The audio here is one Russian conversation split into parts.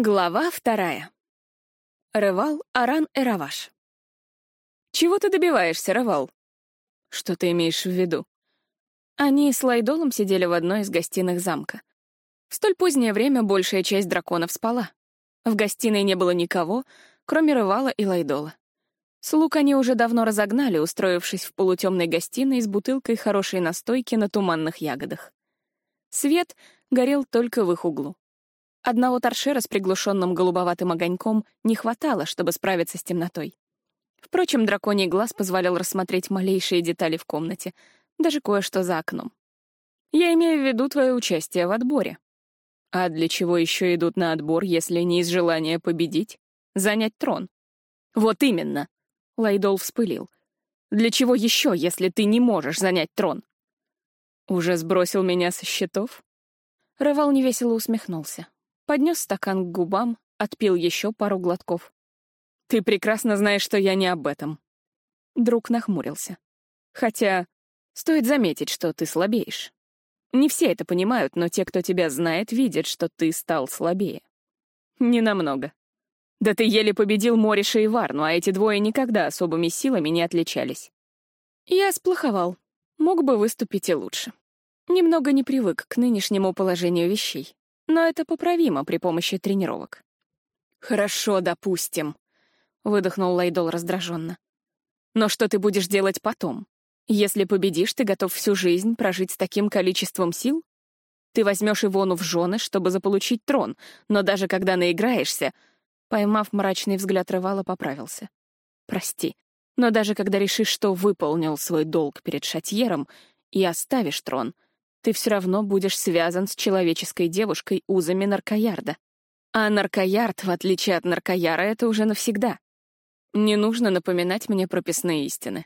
Глава вторая. Рывал Аран Эраваш. «Чего ты добиваешься, Рывал?» «Что ты имеешь в виду?» Они с Лайдолом сидели в одной из гостиных замка. В столь позднее время большая часть драконов спала. В гостиной не было никого, кроме Рывала и Лайдола. Слуг они уже давно разогнали, устроившись в полутемной гостиной с бутылкой хорошей настойки на туманных ягодах. Свет горел только в их углу. Одного торшера с приглушенным голубоватым огоньком не хватало, чтобы справиться с темнотой. Впрочем, драконий глаз позволял рассмотреть малейшие детали в комнате, даже кое-что за окном. Я имею в виду твое участие в отборе. А для чего еще идут на отбор, если не из желания победить? Занять трон. Вот именно. Лайдол вспылил. Для чего еще, если ты не можешь занять трон? Уже сбросил меня со счетов? Рывал невесело усмехнулся поднес стакан к губам, отпил еще пару глотков. «Ты прекрасно знаешь, что я не об этом». Друг нахмурился. «Хотя стоит заметить, что ты слабеешь. Не все это понимают, но те, кто тебя знает, видят, что ты стал слабее. Не намного. Да ты еле победил Мориша и Варну, а эти двое никогда особыми силами не отличались. Я сплоховал. Мог бы выступить и лучше. Немного не привык к нынешнему положению вещей но это поправимо при помощи тренировок. «Хорошо, допустим», — выдохнул Лайдол раздраженно. «Но что ты будешь делать потом? Если победишь, ты готов всю жизнь прожить с таким количеством сил? Ты возьмешь Ивону в жены, чтобы заполучить трон, но даже когда наиграешься...» Поймав мрачный взгляд Рывала, поправился. «Прости, но даже когда решишь, что выполнил свой долг перед Шатьером и оставишь трон — ты все равно будешь связан с человеческой девушкой узами наркоярда. А наркоярд, в отличие от наркояра, это уже навсегда. Не нужно напоминать мне прописные истины.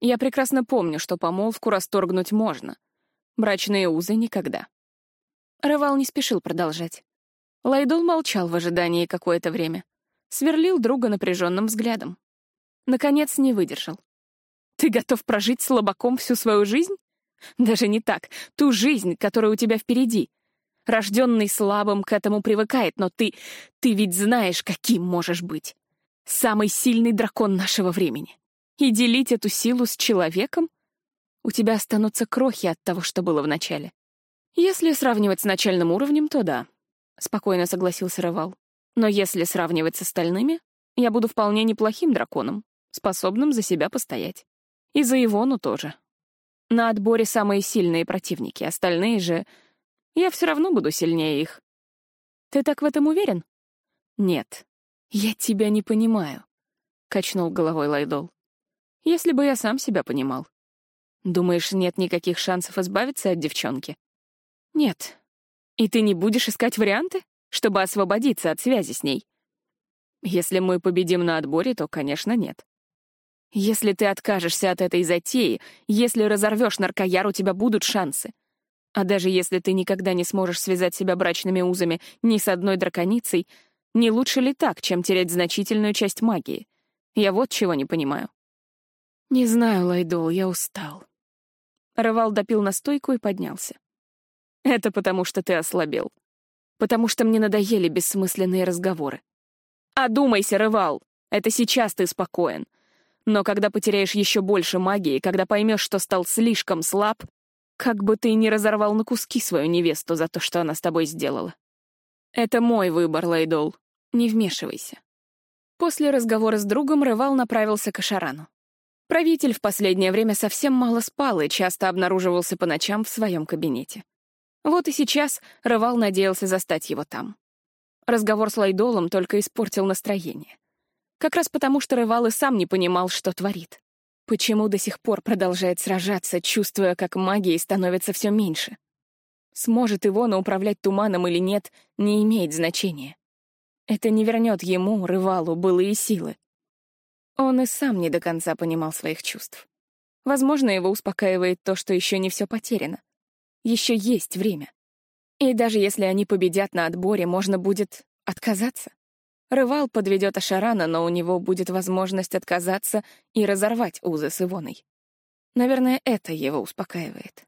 Я прекрасно помню, что помолвку расторгнуть можно. Брачные узы — никогда. Рывал не спешил продолжать. Лайдул молчал в ожидании какое-то время. Сверлил друга напряженным взглядом. Наконец не выдержал. «Ты готов прожить слабаком всю свою жизнь?» Даже не так. Ту жизнь, которая у тебя впереди. Рожденный слабым к этому привыкает, но ты... Ты ведь знаешь, каким можешь быть. Самый сильный дракон нашего времени. И делить эту силу с человеком? У тебя останутся крохи от того, что было в начале. Если сравнивать с начальным уровнем, то да. Спокойно согласился Рывал. Но если сравнивать с остальными, я буду вполне неплохим драконом, способным за себя постоять. И за Ивону тоже. На отборе самые сильные противники, остальные же... Я все равно буду сильнее их. Ты так в этом уверен? Нет. Я тебя не понимаю, — качнул головой Лайдол. Если бы я сам себя понимал. Думаешь, нет никаких шансов избавиться от девчонки? Нет. И ты не будешь искать варианты, чтобы освободиться от связи с ней? Если мы победим на отборе, то, конечно, нет. Если ты откажешься от этой затеи, если разорвешь наркояр, у тебя будут шансы. А даже если ты никогда не сможешь связать себя брачными узами ни с одной драконицей, не лучше ли так, чем терять значительную часть магии? Я вот чего не понимаю. Не знаю, Лайдол, я устал. Рывал допил настойку и поднялся. Это потому, что ты ослабел. Потому что мне надоели бессмысленные разговоры. Одумайся, Рывал, это сейчас ты спокоен. Но когда потеряешь еще больше магии, когда поймешь, что стал слишком слаб, как бы ты ни разорвал на куски свою невесту за то, что она с тобой сделала. Это мой выбор, Лейдол. Не вмешивайся. После разговора с другом Рывал направился к Ашарану. Правитель в последнее время совсем мало спал и часто обнаруживался по ночам в своем кабинете. Вот и сейчас Рывал надеялся застать его там. Разговор с Лайдолом только испортил настроение. Как раз потому, что Рывал и сам не понимал, что творит. Почему до сих пор продолжает сражаться, чувствуя, как магии становится все меньше? Сможет Ивона управлять туманом или нет, не имеет значения. Это не вернет ему, Рывалу, былые силы. Он и сам не до конца понимал своих чувств. Возможно, его успокаивает то, что еще не все потеряно. Еще есть время. И даже если они победят на отборе, можно будет отказаться. Рывал подведет Ашарана, но у него будет возможность отказаться и разорвать узы с Ивоной. Наверное, это его успокаивает.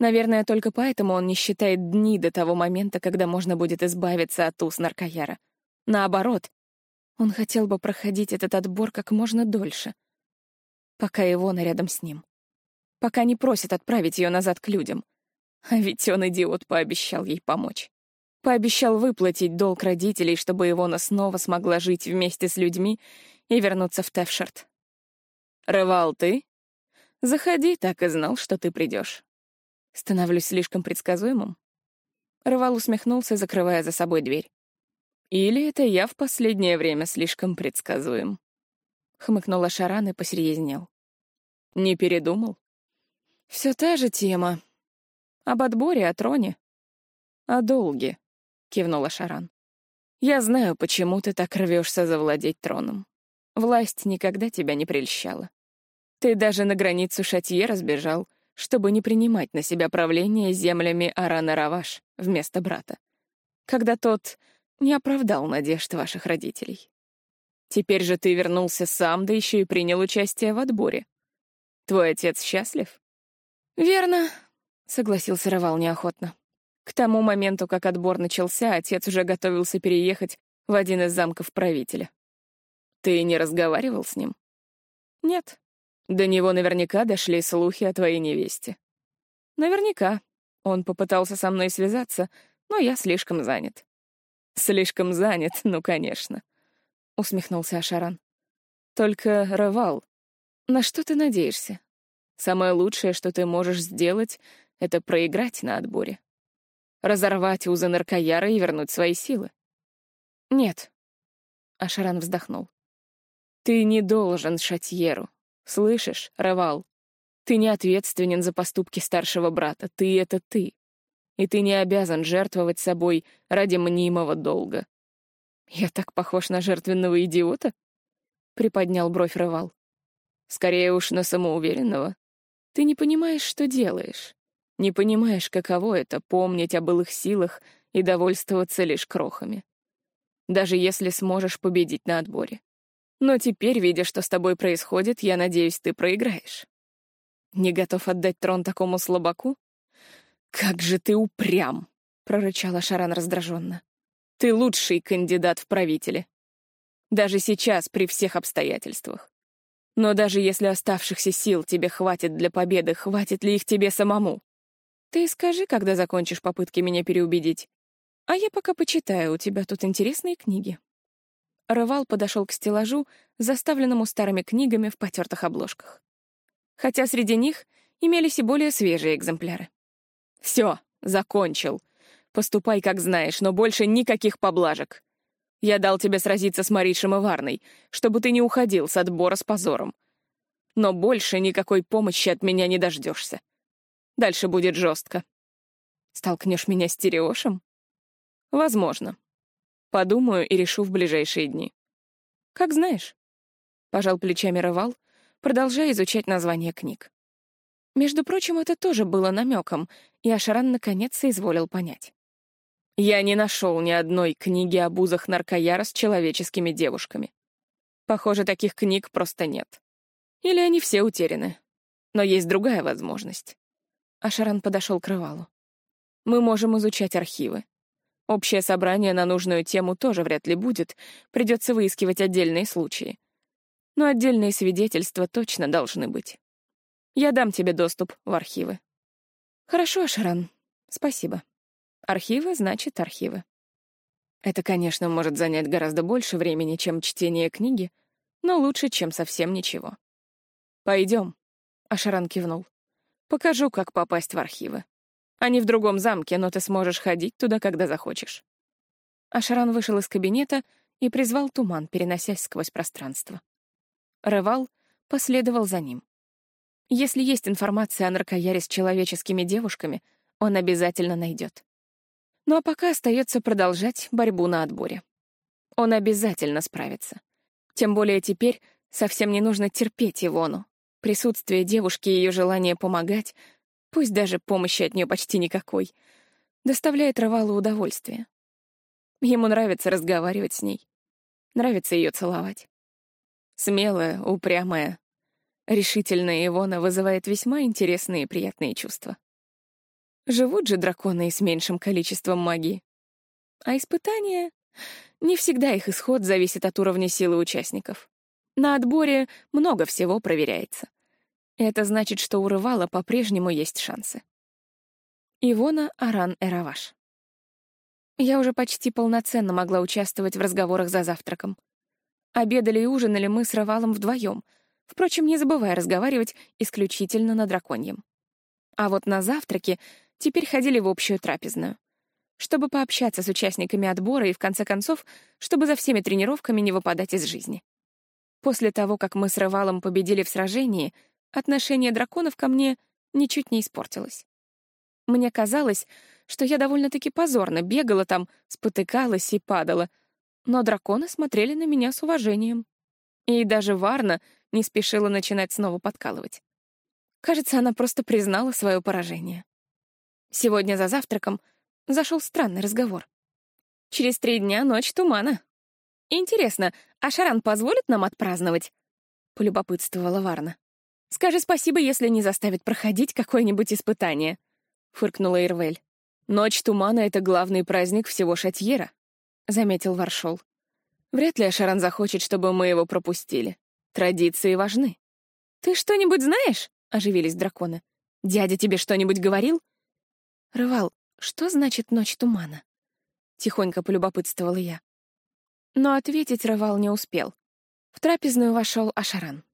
Наверное, только поэтому он не считает дни до того момента, когда можно будет избавиться от уз наркояра. Наоборот, он хотел бы проходить этот отбор как можно дольше, пока Ивона рядом с ним. Пока не просит отправить ее назад к людям. А ведь он, идиот, пообещал ей помочь. Пообещал выплатить долг родителей, чтобы Ивона снова смогла жить вместе с людьми и вернуться в Тефшарт. «Рывал ты? Заходи, так и знал, что ты придешь. Становлюсь слишком предсказуемым?» Рывал усмехнулся, закрывая за собой дверь. «Или это я в последнее время слишком предсказуем?» Хмыкнула Шаран и посерьезнел. «Не передумал?» «Все та же тема. Об отборе, о троне. О долге», — кивнула Шаран. «Я знаю, почему ты так рвешься завладеть троном. Власть никогда тебя не прельщала. Ты даже на границу Шатье разбежал, чтобы не принимать на себя правление землями Арана Раваш вместо брата, когда тот не оправдал надежд ваших родителей. Теперь же ты вернулся сам, да еще и принял участие в отборе. Твой отец счастлив? Верно, согласился Равал неохотно. К тому моменту, как отбор начался, отец уже готовился переехать в один из замков правителя. Ты не разговаривал с ним? Нет, до него наверняка дошли слухи о твоей невесте. Наверняка. Он попытался со мной связаться, но я слишком занят. Слишком занят, ну, конечно. Усмехнулся Ашаран. Только, Равал, на что ты надеешься? Самое лучшее, что ты можешь сделать, — это проиграть на отборе. Разорвать узы наркояра и вернуть свои силы. Нет. Ашаран вздохнул. Ты не должен Шатьеру. Слышишь, Равал? Ты не ответственен за поступки старшего брата. Ты — это ты. И ты не обязан жертвовать собой ради мнимого долга. Я так похож на жертвенного идиота? Приподнял бровь Равал. Скорее уж на самоуверенного. Ты не понимаешь, что делаешь. Не понимаешь, каково это — помнить о былых силах и довольствоваться лишь крохами. Даже если сможешь победить на отборе. Но теперь, видя, что с тобой происходит, я надеюсь, ты проиграешь. Не готов отдать трон такому слабаку? Как же ты упрям, прорычала Шаран раздраженно. Ты лучший кандидат в правители. Даже сейчас, при всех обстоятельствах. Но даже если оставшихся сил тебе хватит для победы, хватит ли их тебе самому? Ты скажи, когда закончишь попытки меня переубедить. А я пока почитаю, у тебя тут интересные книги. Рывал подошел к стеллажу, заставленному старыми книгами в потертых обложках. Хотя среди них имелись и более свежие экземпляры. «Все, закончил. Поступай, как знаешь, но больше никаких поблажек. Я дал тебе сразиться с Маришем и Варной, чтобы ты не уходил с отбора с позором. Но больше никакой помощи от меня не дождешься. Дальше будет жестко. Столкнешь меня с Тереошем? Возможно. Подумаю и решу в ближайшие дни. Как знаешь. Пожал плечами Рывал, продолжая изучать названия книг. Между прочим, это тоже было намеком, и Ашаран наконец соизволил понять. Я не нашел ни одной книги об узах наркояра с человеческими девушками. Похоже, таких книг просто нет. Или они все утеряны. Но есть другая возможность. Ашаран подошел к Рывалу. Мы можем изучать архивы. Общее собрание на нужную тему тоже вряд ли будет, придется выискивать отдельные случаи. Но отдельные свидетельства точно должны быть. Я дам тебе доступ в архивы. Хорошо, Шаран. Спасибо. Архивы значит архивы. Это, конечно, может занять гораздо больше времени, чем чтение книги, но лучше, чем совсем ничего. Пойдем. Ашаран кивнул. Покажу, как попасть в архивы. Они в другом замке, но ты сможешь ходить туда, когда захочешь». Ашаран вышел из кабинета и призвал туман, переносясь сквозь пространство. Ревал последовал за ним. Если есть информация о наркояре с человеческими девушками, он обязательно найдет. Ну а пока остается продолжать борьбу на отборе. Он обязательно справится. Тем более теперь совсем не нужно терпеть Ивону. Присутствие девушки и ее желание помогать пусть даже помощи от нее почти никакой, доставляет Равалу удовольствие. Ему нравится разговаривать с ней, нравится ее целовать. Смелая, упрямая, решительная Ивона вызывает весьма интересные и приятные чувства. Живут же драконы и с меньшим количеством магии. А испытания... Не всегда их исход зависит от уровня силы участников. На отборе много всего проверяется. Это значит, что у Рывала по-прежнему есть шансы. Ивона Аран Эраваш. Я уже почти полноценно могла участвовать в разговорах за завтраком. Обедали и ужинали мы с Рывалом вдвоем, впрочем, не забывая разговаривать исключительно на драконьем. А вот на завтраке теперь ходили в общую трапезную — чтобы пообщаться с участниками отбора и, в конце концов, чтобы за всеми тренировками не выпадать из жизни. После того, как мы с Рывалом победили в сражении, отношение драконов ко мне ничуть не испортилось. Мне казалось, что я довольно-таки позорно бегала там, спотыкалась и падала, но драконы смотрели на меня с уважением. И даже Варна не спешила начинать снова подкалывать. Кажется, она просто признала свое поражение. Сегодня за завтраком зашел странный разговор. «Через три дня ночь тумана. Интересно, а Шаран позволит нам отпраздновать?» — полюбопытствовала Варна. «Скажи спасибо, если не заставит проходить какое-нибудь испытание», — фыркнула Ирвель. «Ночь тумана — это главный праздник всего Шатьера», — заметил Варшол. «Вряд ли Ашаран захочет, чтобы мы его пропустили. Традиции важны». «Ты что-нибудь знаешь?» — оживились драконы. «Дядя тебе что-нибудь говорил?» «Рывал, что значит ночь тумана? Тихонько полюбопытствовала я. Но ответить Рывал не успел. В трапезную вошел Ашаран.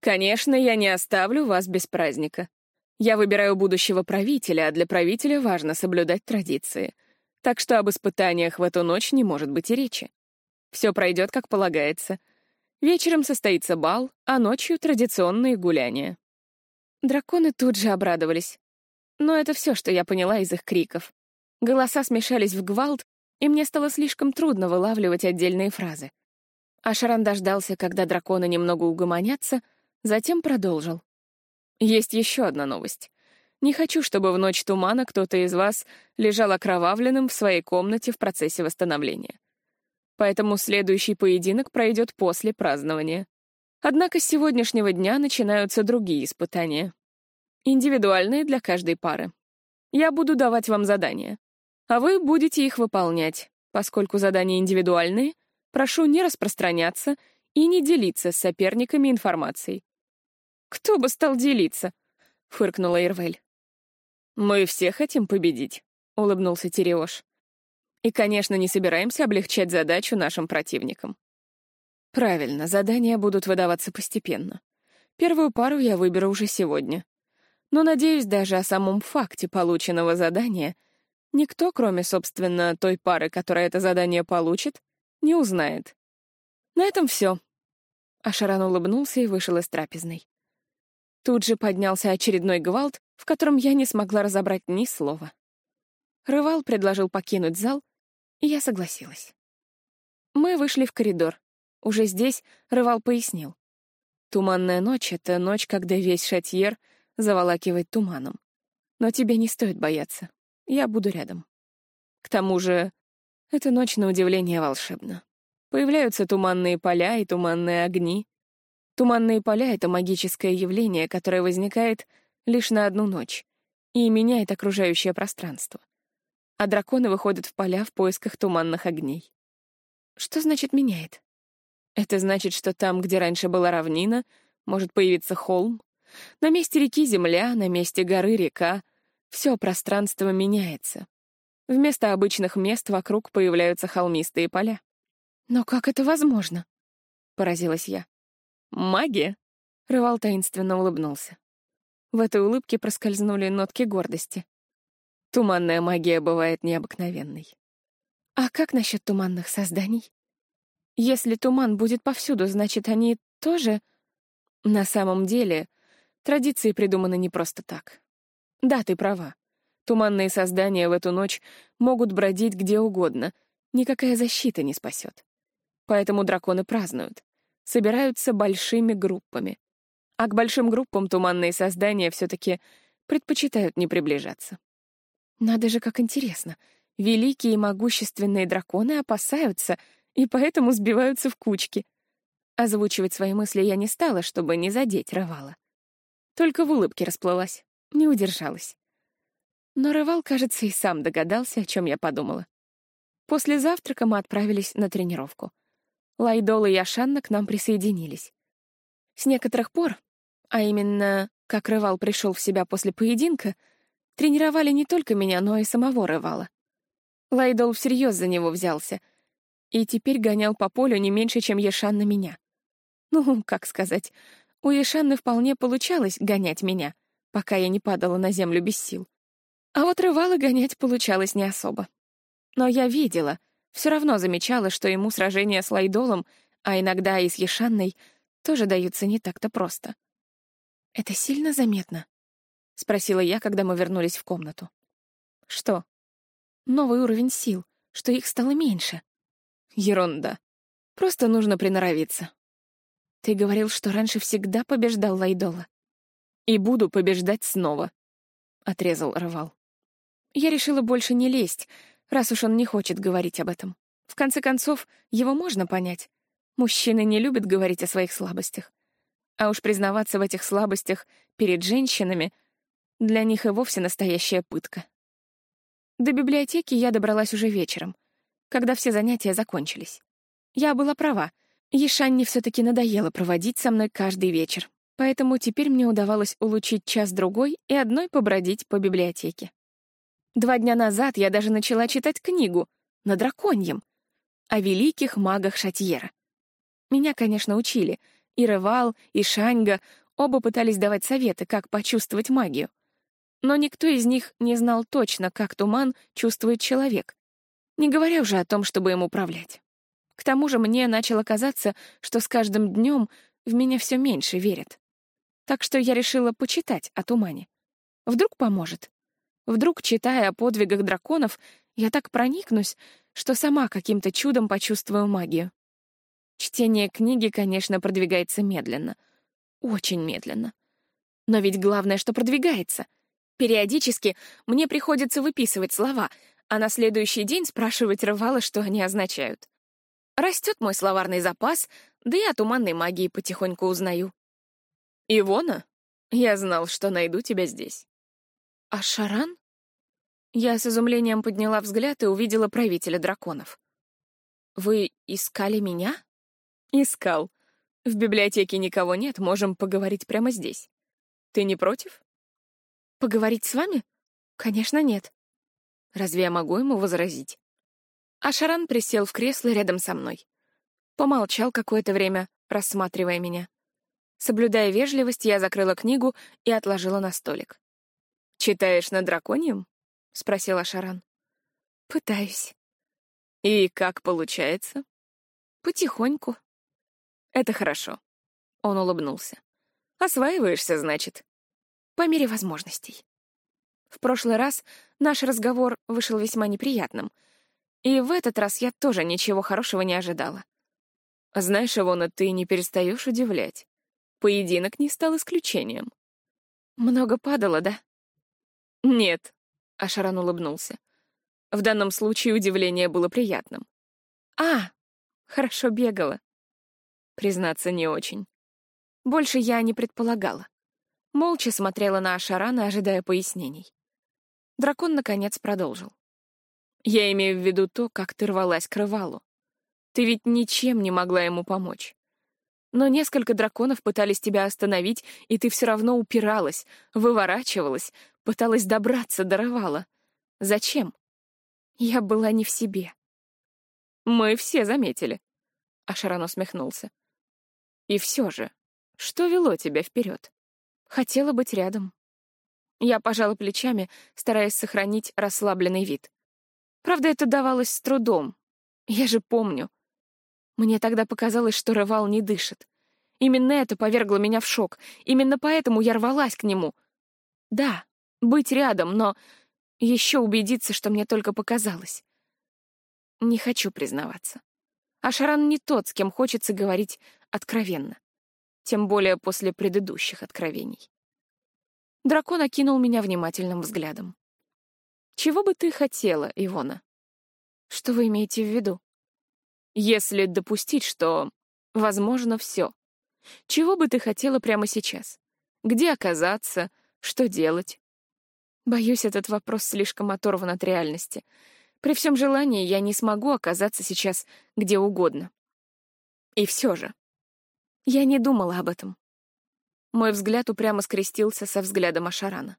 «Конечно, я не оставлю вас без праздника. Я выбираю будущего правителя, а для правителя важно соблюдать традиции. Так что об испытаниях в эту ночь не может быть и речи. Все пройдет, как полагается. Вечером состоится бал, а ночью — традиционные гуляния». Драконы тут же обрадовались. Но это все, что я поняла из их криков. Голоса смешались в гвалт, и мне стало слишком трудно вылавливать отдельные фразы. Ашаран дождался, когда драконы немного угомонятся, затем продолжил. «Есть еще одна новость. Не хочу, чтобы в ночь тумана кто-то из вас лежал окровавленным в своей комнате в процессе восстановления. Поэтому следующий поединок пройдет после празднования. Однако с сегодняшнего дня начинаются другие испытания индивидуальные для каждой пары. Я буду давать вам задания, а вы будете их выполнять. Поскольку задания индивидуальные, прошу не распространяться и не делиться с соперниками информацией. «Кто бы стал делиться?» — фыркнула Ирвель. «Мы все хотим победить», — улыбнулся Тереош. «И, конечно, не собираемся облегчать задачу нашим противникам». «Правильно, задания будут выдаваться постепенно. Первую пару я выберу уже сегодня но, надеюсь, даже о самом факте полученного задания никто, кроме, собственно, той пары, которая это задание получит, не узнает. На этом все. Ашаран улыбнулся и вышел из трапезной. Тут же поднялся очередной гвалт, в котором я не смогла разобрать ни слова. Рывал предложил покинуть зал, и я согласилась. Мы вышли в коридор. Уже здесь Рывал пояснил. Туманная ночь — это ночь, когда весь Шатьер — заволакивает туманом. Но тебе не стоит бояться. Я буду рядом. К тому же, эта ночь на удивление волшебна. Появляются туманные поля и туманные огни. Туманные поля — это магическое явление, которое возникает лишь на одну ночь и меняет окружающее пространство. А драконы выходят в поля в поисках туманных огней. Что значит «меняет»? Это значит, что там, где раньше была равнина, может появиться холм, на месте реки — земля, на месте горы — река. Все пространство меняется. Вместо обычных мест вокруг появляются холмистые поля. «Но как это возможно?» — поразилась я. «Магия?» — Рывал таинственно улыбнулся. В этой улыбке проскользнули нотки гордости. Туманная магия бывает необыкновенной. А как насчет туманных созданий? Если туман будет повсюду, значит, они тоже... На самом деле, Традиции придуманы не просто так. Да, ты права. Туманные создания в эту ночь могут бродить где угодно, никакая защита не спасет. Поэтому драконы празднуют, собираются большими группами. А к большим группам туманные создания все-таки предпочитают не приближаться. Надо же, как интересно. Великие и могущественные драконы опасаются и поэтому сбиваются в кучки. Озвучивать свои мысли я не стала, чтобы не задеть Равала. Только в улыбке расплылась, не удержалась. Но Рывал, кажется, и сам догадался, о чем я подумала. После завтрака мы отправились на тренировку. Лайдол и Ешанна к нам присоединились. С некоторых пор, а именно, как Рывал пришел в себя после поединка, тренировали не только меня, но и самого Рывала. Лайдол всерьез за него взялся и теперь гонял по полю не меньше, чем Ешанна меня. Ну, как сказать, у Ешанны вполне получалось гонять меня, пока я не падала на землю без сил. А вот Рывала гонять получалось не особо. Но я видела, все равно замечала, что ему сражения с Лайдолом, а иногда и с Ешанной, тоже даются не так-то просто. «Это сильно заметно?» — спросила я, когда мы вернулись в комнату. «Что?» «Новый уровень сил, что их стало меньше». «Ерунда. Просто нужно приноровиться». «Ты говорил, что раньше всегда побеждал Лайдола». «И буду побеждать снова», — отрезал Рывал. Я решила больше не лезть, раз уж он не хочет говорить об этом. В конце концов, его можно понять. Мужчины не любят говорить о своих слабостях. А уж признаваться в этих слабостях перед женщинами для них и вовсе настоящая пытка. До библиотеки я добралась уже вечером, когда все занятия закончились. Я была права. Ешанне все-таки надоело проводить со мной каждый вечер, поэтому теперь мне удавалось улучшить час-другой и одной побродить по библиотеке. Два дня назад я даже начала читать книгу на драконьем о великих магах Шатьера. Меня, конечно, учили. И Ревал, и Шаньга оба пытались давать советы, как почувствовать магию. Но никто из них не знал точно, как туман чувствует человек, не говоря уже о том, чтобы им управлять. К тому же мне начало казаться, что с каждым днем в меня все меньше верят. Так что я решила почитать о тумане. Вдруг поможет. Вдруг, читая о подвигах драконов, я так проникнусь, что сама каким-то чудом почувствую магию. Чтение книги, конечно, продвигается медленно. Очень медленно. Но ведь главное, что продвигается. Периодически мне приходится выписывать слова, а на следующий день спрашивать рвало, что они означают. Растет мой словарный запас, да и о туманной магии потихоньку узнаю. «Ивона, я знал, что найду тебя здесь». «А Шаран?» Я с изумлением подняла взгляд и увидела правителя драконов. «Вы искали меня?» «Искал. В библиотеке никого нет, можем поговорить прямо здесь. Ты не против?» «Поговорить с вами? Конечно, нет. Разве я могу ему возразить?» А Шаран присел в кресло рядом со мной. Помолчал какое-то время, рассматривая меня. Соблюдая вежливость, я закрыла книгу и отложила на столик. «Читаешь на драконьем?» — спросила Шаран. «Пытаюсь». «И как получается?» «Потихоньку». «Это хорошо». Он улыбнулся. «Осваиваешься, значит?» «По мере возможностей». В прошлый раз наш разговор вышел весьма неприятным, и в этот раз я тоже ничего хорошего не ожидала. Знаешь, Ивона, ты не перестаешь удивлять. Поединок не стал исключением. Много падало, да? «Нет», — Ашаран улыбнулся. В данном случае удивление было приятным. «А, хорошо бегала». Признаться, не очень. Больше я не предполагала. Молча смотрела на Ашарана, ожидая пояснений. Дракон, наконец, продолжил. «Я имею в виду то, как ты рвалась к рывалу. Ты ведь ничем не могла ему помочь. Но несколько драконов пытались тебя остановить, и ты все равно упиралась, выворачивалась, Пыталась добраться до Равала. Зачем? Я была не в себе. Мы все заметили. Ашаран усмехнулся. И все же, что вело тебя вперед? Хотела быть рядом. Я пожала плечами, стараясь сохранить расслабленный вид. Правда, это давалось с трудом. Я же помню. Мне тогда показалось, что Рывал не дышит. Именно это повергло меня в шок. Именно поэтому я рвалась к нему. Да, быть рядом, но еще убедиться, что мне только показалось. Не хочу признаваться. А Шаран не тот, с кем хочется говорить откровенно. Тем более после предыдущих откровений. Дракон окинул меня внимательным взглядом. «Чего бы ты хотела, Ивона?» «Что вы имеете в виду?» «Если допустить, что, возможно, все. Чего бы ты хотела прямо сейчас? Где оказаться? Что делать?» Боюсь, этот вопрос слишком оторван от реальности. При всем желании я не смогу оказаться сейчас где угодно. И все же. Я не думала об этом. Мой взгляд упрямо скрестился со взглядом Ашарана.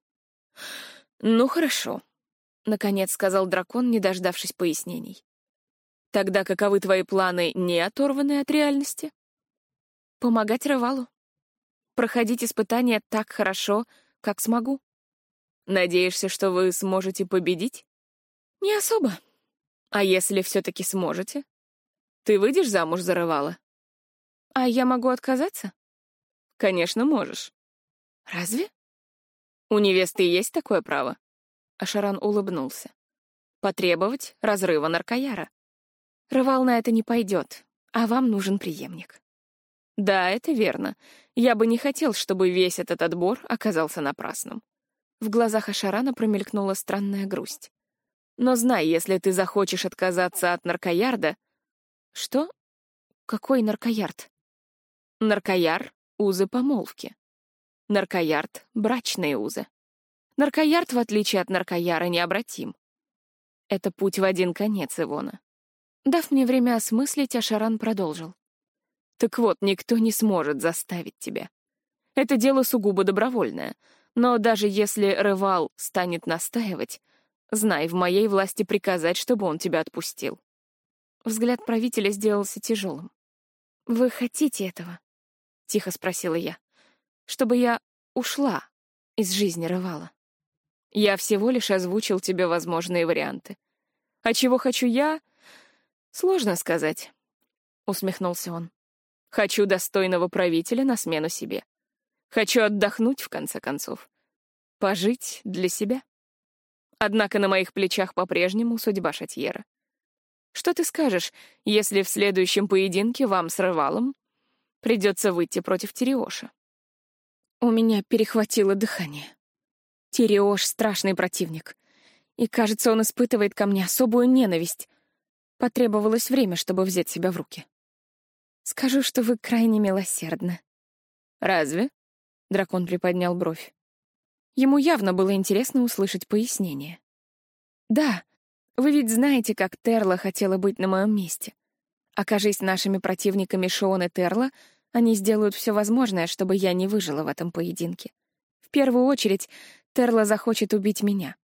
«Ну, хорошо», — наконец сказал дракон, не дождавшись пояснений. «Тогда каковы твои планы, не оторванные от реальности?» «Помогать Рывалу. Проходить испытания так хорошо, как смогу. Надеешься, что вы сможете победить?» «Не особо. А если все-таки сможете? Ты выйдешь замуж за Рывала?» «А я могу отказаться?» «Конечно, можешь». «Разве?» «У невесты есть такое право?» Ашаран улыбнулся. «Потребовать разрыва наркояра. Рывал на это не пойдет, а вам нужен преемник». «Да, это верно. Я бы не хотел, чтобы весь этот отбор оказался напрасным». В глазах Ашарана промелькнула странная грусть. «Но знай, если ты захочешь отказаться от наркоярда...» «Что? Какой наркоярд?» «Наркояр — узы помолвки. Наркоярд — брачные узы. Наркоярд, в отличие от наркояра, необратим. Это путь в один конец, Ивона. Дав мне время осмыслить, Ашаран продолжил. Так вот, никто не сможет заставить тебя. Это дело сугубо добровольное, но даже если Рывал станет настаивать, знай, в моей власти приказать, чтобы он тебя отпустил. Взгляд правителя сделался тяжелым. «Вы хотите этого?» — тихо спросила я чтобы я ушла из жизни Рывала. Я всего лишь озвучил тебе возможные варианты. А чего хочу я? Сложно сказать, — усмехнулся он. Хочу достойного правителя на смену себе. Хочу отдохнуть, в конце концов. Пожить для себя. Однако на моих плечах по-прежнему судьба Шатьера. Что ты скажешь, если в следующем поединке вам с Рывалом придется выйти против Териоша? У меня перехватило дыхание. Тириош — страшный противник. И, кажется, он испытывает ко мне особую ненависть. Потребовалось время, чтобы взять себя в руки. Скажу, что вы крайне милосердны. Разве? Дракон приподнял бровь. Ему явно было интересно услышать пояснение. Да, вы ведь знаете, как Терла хотела быть на моем месте. Окажись нашими противниками Шоун и Терла — они сделают все возможное, чтобы я не выжила в этом поединке. В первую очередь, Терла захочет убить меня.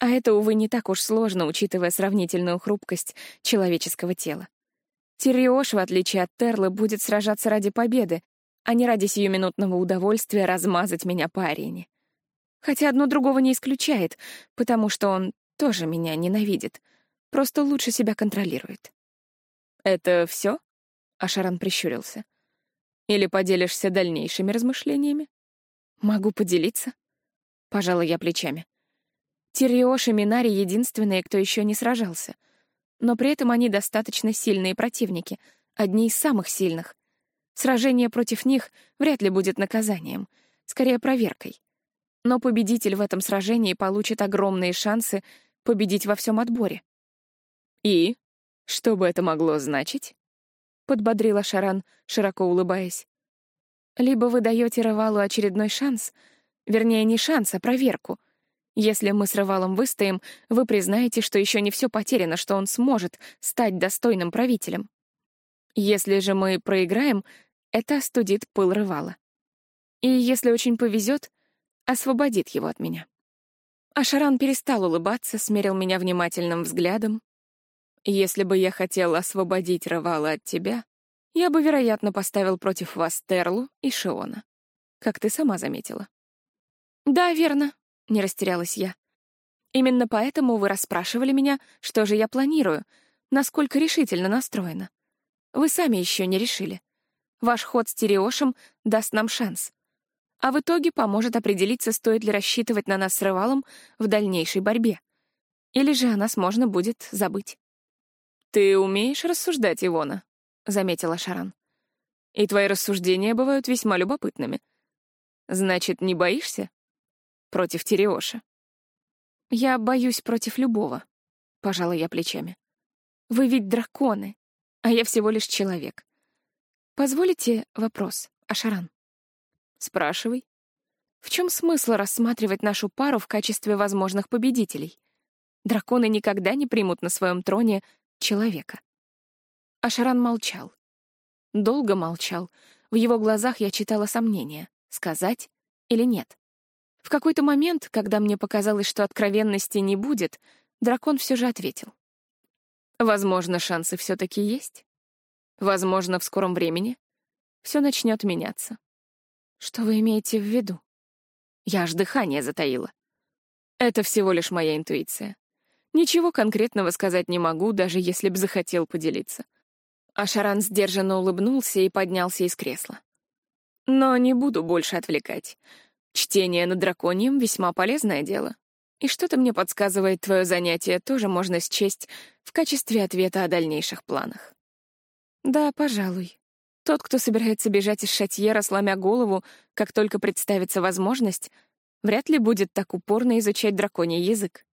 А это, увы, не так уж сложно, учитывая сравнительную хрупкость человеческого тела. Тириош, в отличие от Терлы, будет сражаться ради победы, а не ради сиюминутного удовольствия размазать меня по арене. Хотя одно другого не исключает, потому что он тоже меня ненавидит, просто лучше себя контролирует. «Это все? Ашаран прищурился. Или поделишься дальнейшими размышлениями? Могу поделиться. Пожалуй, я плечами. Тириош и Минари — единственные, кто еще не сражался. Но при этом они достаточно сильные противники, одни из самых сильных. Сражение против них вряд ли будет наказанием, скорее проверкой. Но победитель в этом сражении получит огромные шансы победить во всем отборе. И? Что бы это могло значить? подбодрила Шаран, широко улыбаясь. Либо вы даете Рывалу очередной шанс, вернее, не шанс, а проверку. Если мы с Рывалом выстоим, вы признаете, что еще не все потеряно, что он сможет стать достойным правителем. Если же мы проиграем, это остудит пыл Рывала. И если очень повезет, освободит его от меня. А Шаран перестал улыбаться, смерил меня внимательным взглядом, если бы я хотел освободить Равала от тебя, я бы, вероятно, поставил против вас Терлу и Шиона. Как ты сама заметила. Да, верно, не растерялась я. Именно поэтому вы расспрашивали меня, что же я планирую, насколько решительно настроена. Вы сами еще не решили. Ваш ход с Териошем даст нам шанс. А в итоге поможет определиться, стоит ли рассчитывать на нас с Рывалом в дальнейшей борьбе. Или же о нас можно будет забыть. «Ты умеешь рассуждать, Ивона», — заметила Шаран. «И твои рассуждения бывают весьма любопытными. Значит, не боишься? Против Териоша?» «Я боюсь против любого», — пожала я плечами. «Вы ведь драконы, а я всего лишь человек. Позволите вопрос, Ашаран?» «Спрашивай». В чем смысл рассматривать нашу пару в качестве возможных победителей? Драконы никогда не примут на своем троне человека. Ашаран молчал. Долго молчал. В его глазах я читала сомнения, сказать или нет. В какой-то момент, когда мне показалось, что откровенности не будет, дракон все же ответил. Возможно, шансы все-таки есть. Возможно, в скором времени все начнет меняться. Что вы имеете в виду? Я аж дыхание затаила. Это всего лишь моя интуиция. Ничего конкретного сказать не могу, даже если б захотел поделиться. А Шаран сдержанно улыбнулся и поднялся из кресла. Но не буду больше отвлекать. Чтение на драконьем — весьма полезное дело. И что-то мне подсказывает, твое занятие тоже можно счесть в качестве ответа о дальнейших планах. Да, пожалуй. Тот, кто собирается бежать из шатьера, сломя голову, как только представится возможность, вряд ли будет так упорно изучать драконий язык.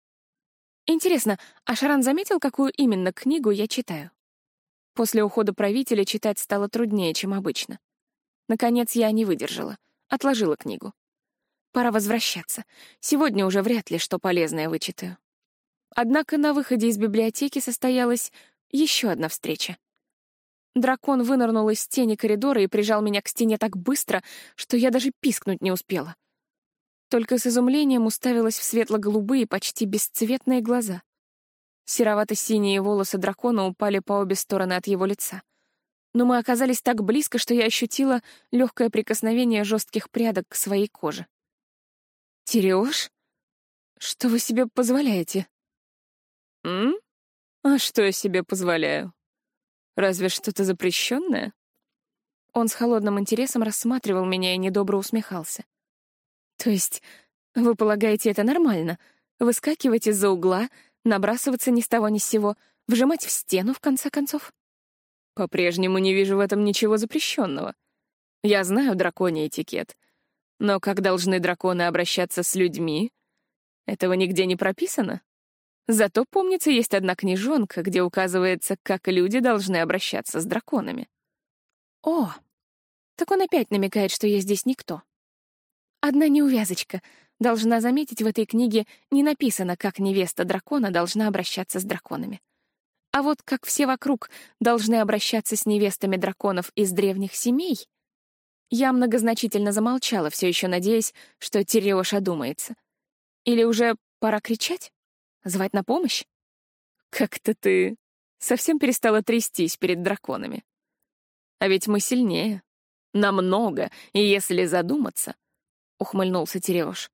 Интересно, а Шаран заметил, какую именно книгу я читаю? После ухода правителя читать стало труднее, чем обычно. Наконец я не выдержала, отложила книгу. Пора возвращаться. Сегодня уже вряд ли что полезное вычитаю. Однако на выходе из библиотеки состоялась еще одна встреча. Дракон вынырнул из тени коридора и прижал меня к стене так быстро, что я даже пискнуть не успела. Только с изумлением уставилась в светло-голубые, почти бесцветные глаза. Серовато-синие волосы дракона упали по обе стороны от его лица. Но мы оказались так близко, что я ощутила легкое прикосновение жестких прядок к своей коже. «Тереж? Что вы себе позволяете?» «М? А что я себе позволяю? Разве что-то запрещенное?» Он с холодным интересом рассматривал меня и недобро усмехался. «То есть вы полагаете это нормально? Выскакивать из-за угла, Набрасываться ни с того ни с сего, вжимать в стену, в конце концов. По-прежнему не вижу в этом ничего запрещенного. Я знаю драконий этикет. Но как должны драконы обращаться с людьми? Этого нигде не прописано. Зато, помнится, есть одна книжонка, где указывается, как люди должны обращаться с драконами. О, так он опять намекает, что я здесь никто. Одна неувязочка — Должна заметить, в этой книге не написано, как невеста дракона должна обращаться с драконами. А вот как все вокруг должны обращаться с невестами драконов из древних семей, я многозначительно замолчала, все еще надеясь, что Тереош одумается. Или уже пора кричать? Звать на помощь? Как-то ты совсем перестала трястись перед драконами. А ведь мы сильнее. Намного, и если задуматься, — ухмыльнулся Тереош.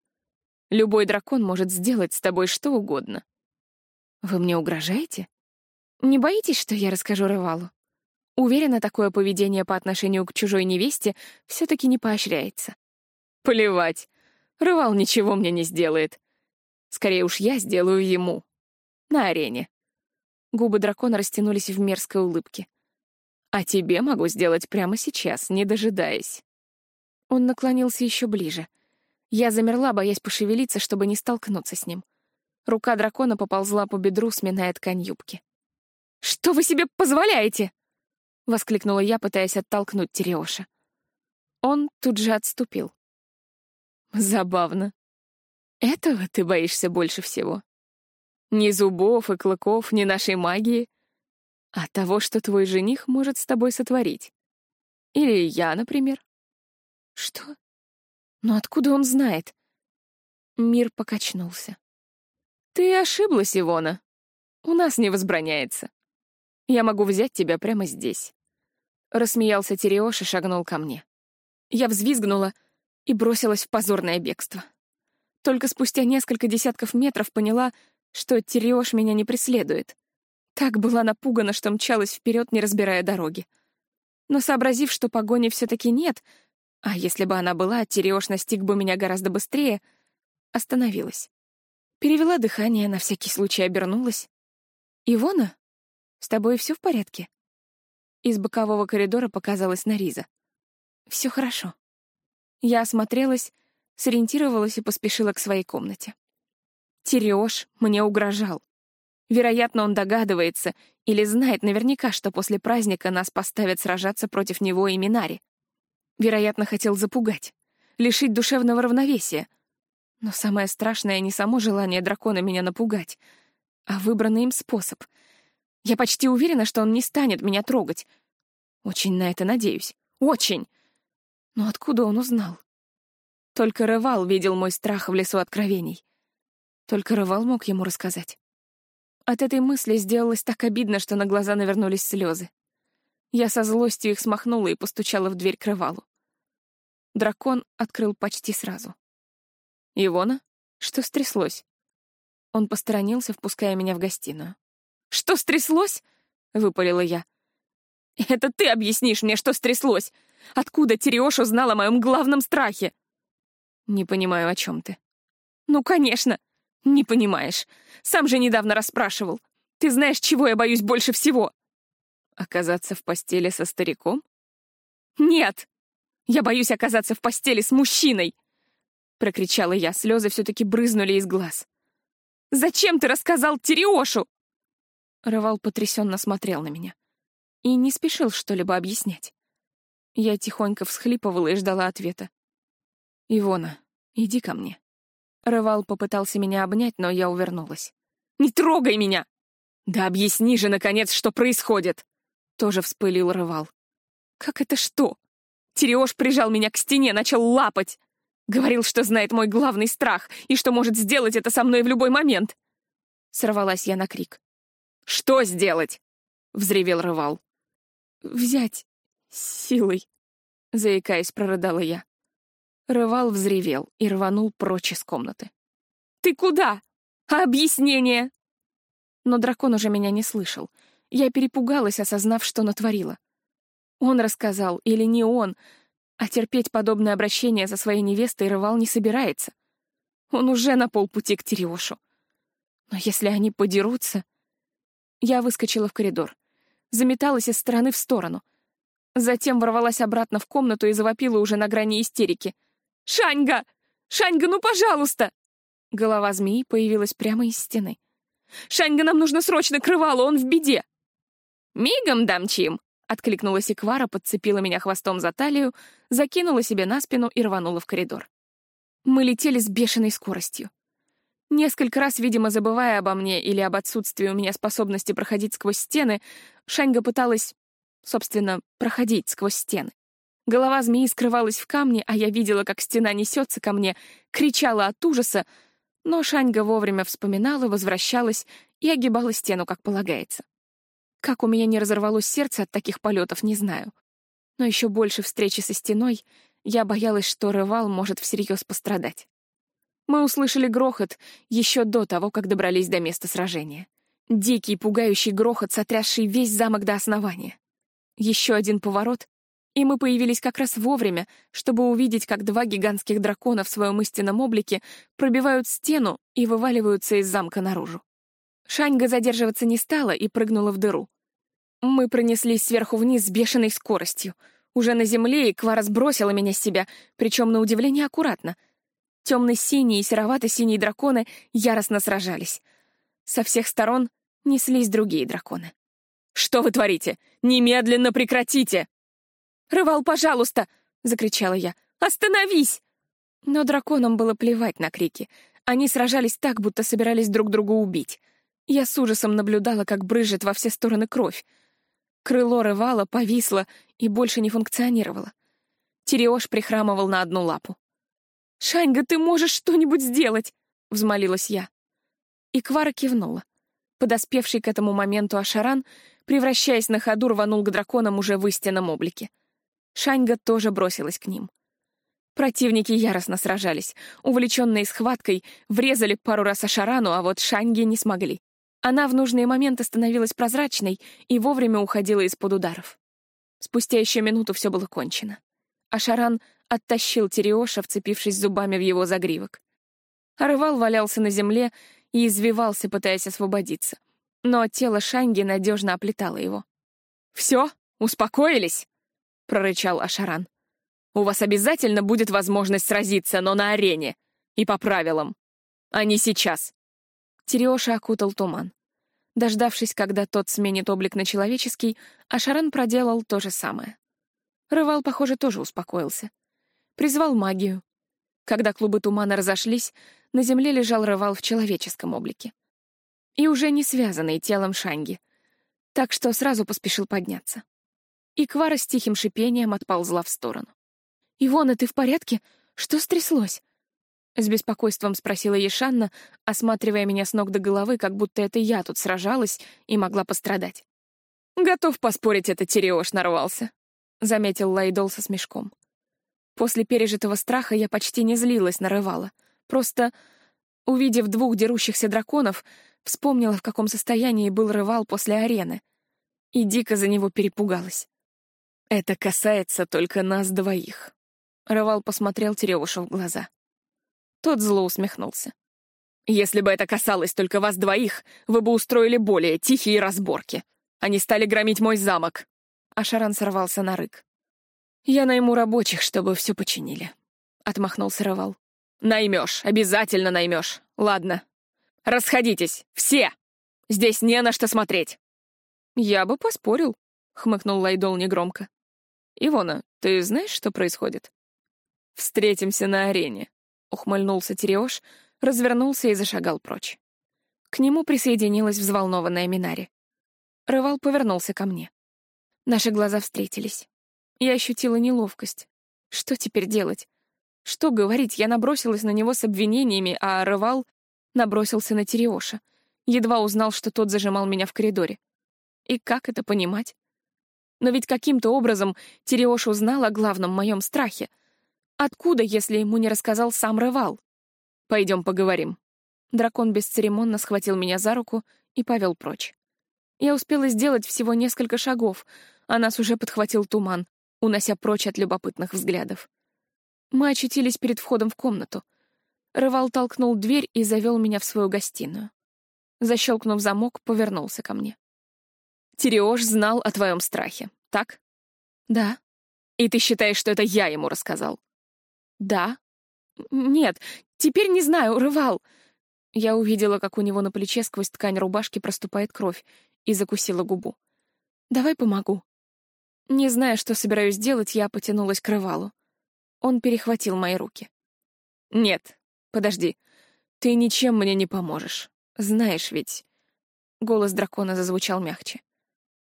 Любой дракон может сделать с тобой что угодно. Вы мне угрожаете? Не боитесь, что я расскажу Рывалу? Уверена, такое поведение по отношению к чужой невесте все-таки не поощряется. Плевать. Рывал ничего мне не сделает. Скорее уж я сделаю ему. На арене. Губы дракона растянулись в мерзкой улыбке. А тебе могу сделать прямо сейчас, не дожидаясь. Он наклонился еще ближе — я замерла, боясь пошевелиться, чтобы не столкнуться с ним. Рука дракона поползла по бедру, сминая ткань юбки. «Что вы себе позволяете?» — воскликнула я, пытаясь оттолкнуть Тереоша. Он тут же отступил. «Забавно. Этого ты боишься больше всего. Ни зубов и клыков, ни нашей магии, а того, что твой жених может с тобой сотворить. Или я, например». «Что?» Но откуда он знает? Мир покачнулся. Ты ошиблась, Ивона. У нас не возбраняется. Я могу взять тебя прямо здесь. Рассмеялся Тереош и шагнул ко мне. Я взвизгнула и бросилась в позорное бегство. Только спустя несколько десятков метров поняла, что Тереош меня не преследует. Так была напугана, что мчалась вперед, не разбирая дороги. Но сообразив, что погони все-таки нет, а если бы она была, Тереош настиг бы меня гораздо быстрее. Остановилась. Перевела дыхание, на всякий случай обернулась. «Ивона, с тобой все в порядке?» Из бокового коридора показалась Нариза. «Все хорошо». Я осмотрелась, сориентировалась и поспешила к своей комнате. Тереош мне угрожал. Вероятно, он догадывается или знает наверняка, что после праздника нас поставят сражаться против него и Минари. Вероятно, хотел запугать. лишить душевного равновесия. Но самое страшное не само желание дракона меня напугать, а выбранный им способ. Я почти уверена, что он не станет меня трогать. Очень на это надеюсь. Очень! Но откуда он узнал? Только Рывал видел мой страх в лесу откровений. Только Рывал мог ему рассказать. От этой мысли сделалось так обидно, что на глаза навернулись слезы. Я со злостью их смахнула и постучала в дверь к Рывалу. Дракон открыл почти сразу. «Ивона? Что стряслось?» Он посторонился, впуская меня в гостиную. «Что стряслось?» — выпалила я. «Это ты объяснишь мне, что стряслось! Откуда Тереош узнал о моем главном страхе?» «Не понимаю, о чем ты». «Ну, конечно! Не понимаешь. Сам же недавно расспрашивал. Ты знаешь, чего я боюсь больше всего?» «Оказаться в постели со стариком?» «Нет! Я боюсь оказаться в постели с мужчиной!» Прокричала я, слезы все-таки брызнули из глаз. «Зачем ты рассказал Тереошу?» Рывал потрясенно смотрел на меня и не спешил что-либо объяснять. Я тихонько всхлипывала и ждала ответа. «Ивона, иди ко мне». Рывал попытался меня обнять, но я увернулась. «Не трогай меня!» «Да объясни же, наконец, что происходит!» Тоже вспылил Рывал. «Как это что? Тереош прижал меня к стене, начал лапать. Говорил, что знает мой главный страх и что может сделать это со мной в любой момент. Сорвалась я на крик. «Что сделать?» — взревел Рывал. «Взять силой», — заикаясь, прорыдала я. Рывал взревел и рванул прочь из комнаты. «Ты куда? Объяснение?» Но дракон уже меня не слышал. Я перепугалась, осознав, что натворила. Он рассказал, или не он, а терпеть подобное обращение за своей невестой Рывал не собирается. Он уже на полпути к Тереошу. Но если они подерутся... Я выскочила в коридор. Заметалась из стороны в сторону. Затем ворвалась обратно в комнату и завопила уже на грани истерики. «Шаньга! Шаньга, ну, пожалуйста!» Голова змеи появилась прямо из стены. «Шаньга, нам нужно срочно к Рывалу, он в беде!» «Мигом дамчим!» Откликнулась Иквара, подцепила меня хвостом за талию, закинула себе на спину и рванула в коридор. Мы летели с бешеной скоростью. Несколько раз, видимо, забывая обо мне или об отсутствии у меня способности проходить сквозь стены, Шаньга пыталась, собственно, проходить сквозь стены. Голова змеи скрывалась в камне, а я видела, как стена несется ко мне, кричала от ужаса, но Шаньга вовремя вспоминала, возвращалась и огибала стену, как полагается. Как у меня не разорвалось сердце от таких полетов, не знаю. Но еще больше встречи со стеной я боялась, что Рывал может всерьез пострадать. Мы услышали грохот еще до того, как добрались до места сражения. Дикий, пугающий грохот, сотрясший весь замок до основания. Еще один поворот, и мы появились как раз вовремя, чтобы увидеть, как два гигантских дракона в своем истинном облике пробивают стену и вываливаются из замка наружу. Шаньга задерживаться не стала и прыгнула в дыру. Мы пронеслись сверху вниз с бешеной скоростью. Уже на земле Иквара сбросила меня с себя, причем на удивление аккуратно. Темно-синие и серовато-синие драконы яростно сражались. Со всех сторон неслись другие драконы. «Что вы творите? Немедленно прекратите!» «Рывал, пожалуйста!» — закричала я. «Остановись!» Но драконам было плевать на крики. Они сражались так, будто собирались друг друга убить. Я с ужасом наблюдала, как брызжет во все стороны кровь. Крыло рывало, повисло и больше не функционировало. Тереош прихрамывал на одну лапу. «Шаньга, ты можешь что-нибудь сделать?» — взмолилась я. И Квара кивнула. Подоспевший к этому моменту Ашаран, превращаясь на ходу, рванул к драконам уже в истинном облике. Шаньга тоже бросилась к ним. Противники яростно сражались, увлеченные схваткой, врезали пару раз Ашарану, а вот Шаньге не смогли. Она в нужные моменты становилась прозрачной и вовремя уходила из-под ударов. Спустя еще минуту все было кончено. А Шаран оттащил Тереоша, вцепившись зубами в его загривок. Арывал валялся на земле и извивался, пытаясь освободиться. Но тело Шанги надежно оплетало его. «Все? Успокоились?» — прорычал Ашаран. «У вас обязательно будет возможность сразиться, но на арене. И по правилам. А не сейчас». Тереоша окутал туман. Дождавшись, когда тот сменит облик на человеческий, Ашаран проделал то же самое. Рывал, похоже, тоже успокоился. призвал магию. Когда клубы тумана разошлись, на земле лежал Рывал в человеческом облике. И уже не связанный телом Шанги, так что сразу поспешил подняться. И Квара с тихим шипением отползла в сторону. «Ивона, ты в порядке? Что стряслось?» С беспокойством спросила Ешанна, осматривая меня с ног до головы, как будто это я тут сражалась и могла пострадать. «Готов поспорить, это Тереош нарвался», — заметил Лайдол со смешком. После пережитого страха я почти не злилась, нарывала. Просто, увидев двух дерущихся драконов, вспомнила, в каком состоянии был рывал после арены. И дико за него перепугалась. «Это касается только нас двоих», — Рывал посмотрел Теревушу в глаза. Тот зло усмехнулся. «Если бы это касалось только вас двоих, вы бы устроили более тихие разборки. Они стали громить мой замок». А Шаран сорвался на рык. «Я найму рабочих, чтобы все починили», — отмахнулся Рывал. «Наймешь, обязательно наймешь. Ладно. Расходитесь, все! Здесь не на что смотреть!» «Я бы поспорил», — хмыкнул Лайдол негромко. «Ивона, ты знаешь, что происходит?» «Встретимся на арене», Ухмыльнулся Тереош, развернулся и зашагал прочь. К нему присоединилась взволнованная Минари. Рывал повернулся ко мне. Наши глаза встретились. Я ощутила неловкость. Что теперь делать? Что говорить? Я набросилась на него с обвинениями, а Рывал набросился на Тереоша. Едва узнал, что тот зажимал меня в коридоре. И как это понимать? Но ведь каким-то образом Тереош узнал о главном моем страхе — Откуда, если ему не рассказал сам Рывал? Пойдем поговорим. Дракон бесцеремонно схватил меня за руку и повел прочь. Я успела сделать всего несколько шагов, а нас уже подхватил туман, унося прочь от любопытных взглядов. Мы очутились перед входом в комнату. Рывал толкнул дверь и завел меня в свою гостиную. Защелкнув замок, повернулся ко мне. «Тереош знал о твоем страхе, так?» «Да». «И ты считаешь, что это я ему рассказал?» «Да». «Нет, теперь не знаю, рывал». Я увидела, как у него на плече сквозь ткань рубашки проступает кровь, и закусила губу. «Давай помогу». Не зная, что собираюсь делать, я потянулась к рывалу. Он перехватил мои руки. «Нет, подожди. Ты ничем мне не поможешь. Знаешь ведь...» Голос дракона зазвучал мягче.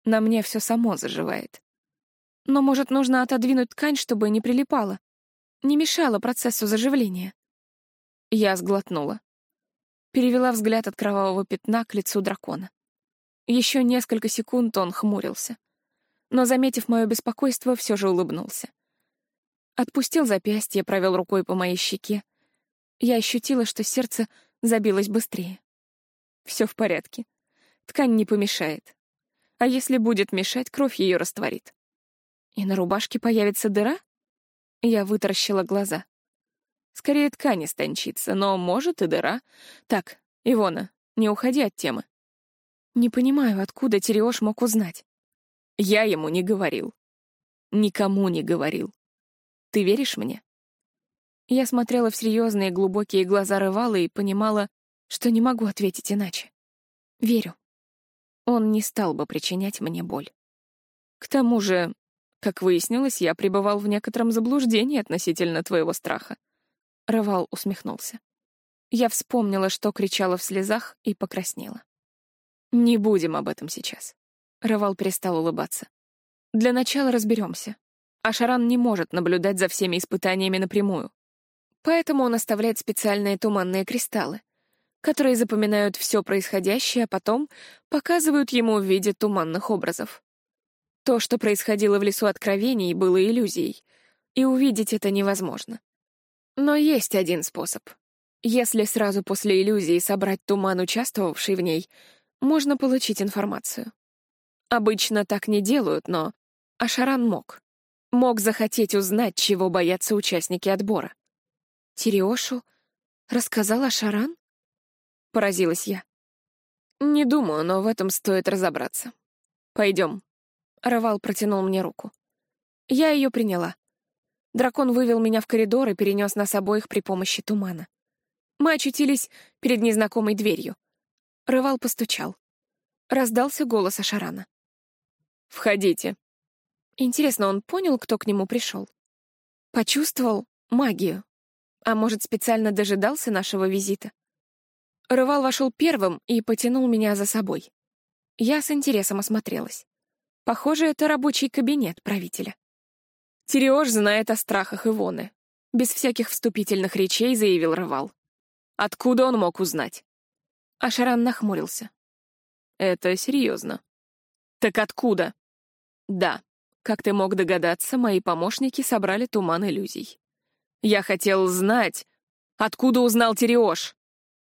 «На мне все само заживает. Но, может, нужно отодвинуть ткань, чтобы не прилипало?» не мешало процессу заживления. Я сглотнула. Перевела взгляд от кровавого пятна к лицу дракона. Еще несколько секунд он хмурился. Но, заметив мое беспокойство, все же улыбнулся. Отпустил запястье, провел рукой по моей щеке. Я ощутила, что сердце забилось быстрее. Все в порядке. Ткань не помешает. А если будет мешать, кровь ее растворит. И на рубашке появится дыра? Я вытаращила глаза. Скорее ткань истончится, но может и дыра. Так, Ивона, не уходи от темы. Не понимаю, откуда Тереош мог узнать. Я ему не говорил. Никому не говорил. Ты веришь мне? Я смотрела в серьезные глубокие глаза Рывала и понимала, что не могу ответить иначе. Верю. Он не стал бы причинять мне боль. К тому же как выяснилось, я пребывал в некотором заблуждении относительно твоего страха. Рывал усмехнулся. Я вспомнила, что кричала в слезах, и покраснела. «Не будем об этом сейчас». Рывал перестал улыбаться. «Для начала разберемся. Ашаран не может наблюдать за всеми испытаниями напрямую. Поэтому он оставляет специальные туманные кристаллы, которые запоминают все происходящее, а потом показывают ему в виде туманных образов. То, что происходило в лесу откровений, было иллюзией, и увидеть это невозможно. Но есть один способ. Если сразу после иллюзии собрать туман, участвовавший в ней, можно получить информацию. Обычно так не делают, но Ашаран мог. Мог захотеть узнать, чего боятся участники отбора. Тириошу рассказал Ашаран? Поразилась я. Не думаю, но в этом стоит разобраться. Пойдем. Равал протянул мне руку. Я ее приняла. Дракон вывел меня в коридор и перенес нас обоих при помощи тумана. Мы очутились перед незнакомой дверью. Рывал постучал. Раздался голос Ашарана. «Входите». Интересно, он понял, кто к нему пришел? Почувствовал магию. А может, специально дожидался нашего визита? Рывал вошел первым и потянул меня за собой. Я с интересом осмотрелась. Похоже, это рабочий кабинет правителя. Тереош знает о страхах Ивоны. Без всяких вступительных речей заявил Рывал. Откуда он мог узнать? Ашаран нахмурился. Это серьезно. Так откуда? Да, как ты мог догадаться, мои помощники собрали туман иллюзий. Я хотел знать, откуда узнал Тереош.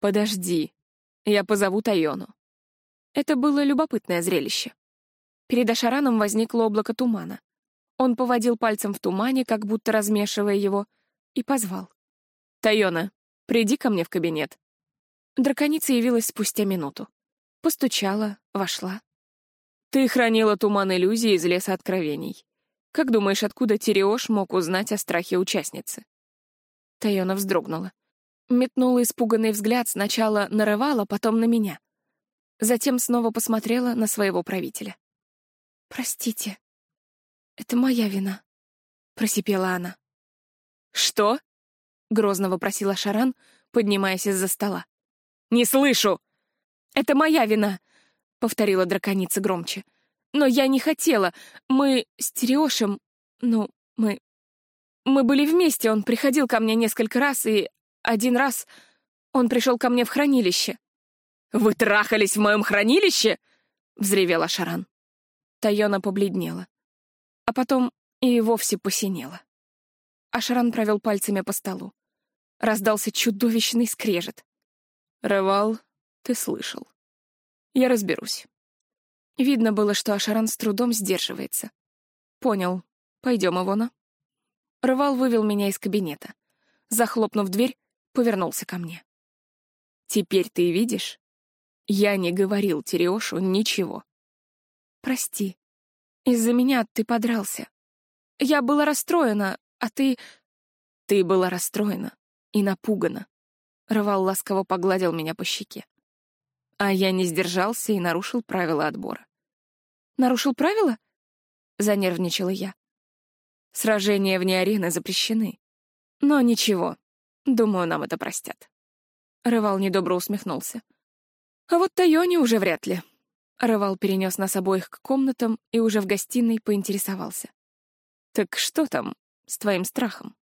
Подожди, я позову Тайону. Это было любопытное зрелище. Перед Ашараном возникло облако тумана. Он поводил пальцем в тумане, как будто размешивая его, и позвал. «Тайона, приди ко мне в кабинет». Драконица явилась спустя минуту. Постучала, вошла. «Ты хранила туман иллюзии из леса откровений. Как думаешь, откуда Тириош мог узнать о страхе участницы?» Тайона вздрогнула. Метнула испуганный взгляд сначала на Ревала, потом на меня. Затем снова посмотрела на своего правителя. «Простите», «Это моя вина», — просипела она. «Что?» — грозно вопросила Шаран, поднимаясь из-за стола. «Не слышу!» «Это моя вина», — повторила драконица громче. «Но я не хотела. Мы с Тереошем... Ну, мы... Мы были вместе, он приходил ко мне несколько раз, и один раз он пришел ко мне в хранилище». «Вы трахались в моем хранилище?» — взревела Шаран. Тайона побледнела а потом и вовсе посинело. Ашран провел пальцами по столу. Раздался чудовищный скрежет. «Ревал, ты слышал. Я разберусь». Видно было, что Ашаран с трудом сдерживается. «Понял. Пойдем, Ивона». Рывал вывел меня из кабинета. Захлопнув дверь, повернулся ко мне. «Теперь ты видишь? Я не говорил Тереошу ничего». «Прости», из-за меня ты подрался. Я была расстроена, а ты... Ты была расстроена и напугана. Рывал ласково погладил меня по щеке. А я не сдержался и нарушил правила отбора. «Нарушил правила?» — занервничала я. «Сражения вне арены запрещены. Но ничего, думаю, нам это простят». Рывал недобро усмехнулся. «А вот Тайоне уже вряд ли. Рывал перенес нас обоих к комнатам и уже в гостиной поинтересовался. «Так что там с твоим страхом?»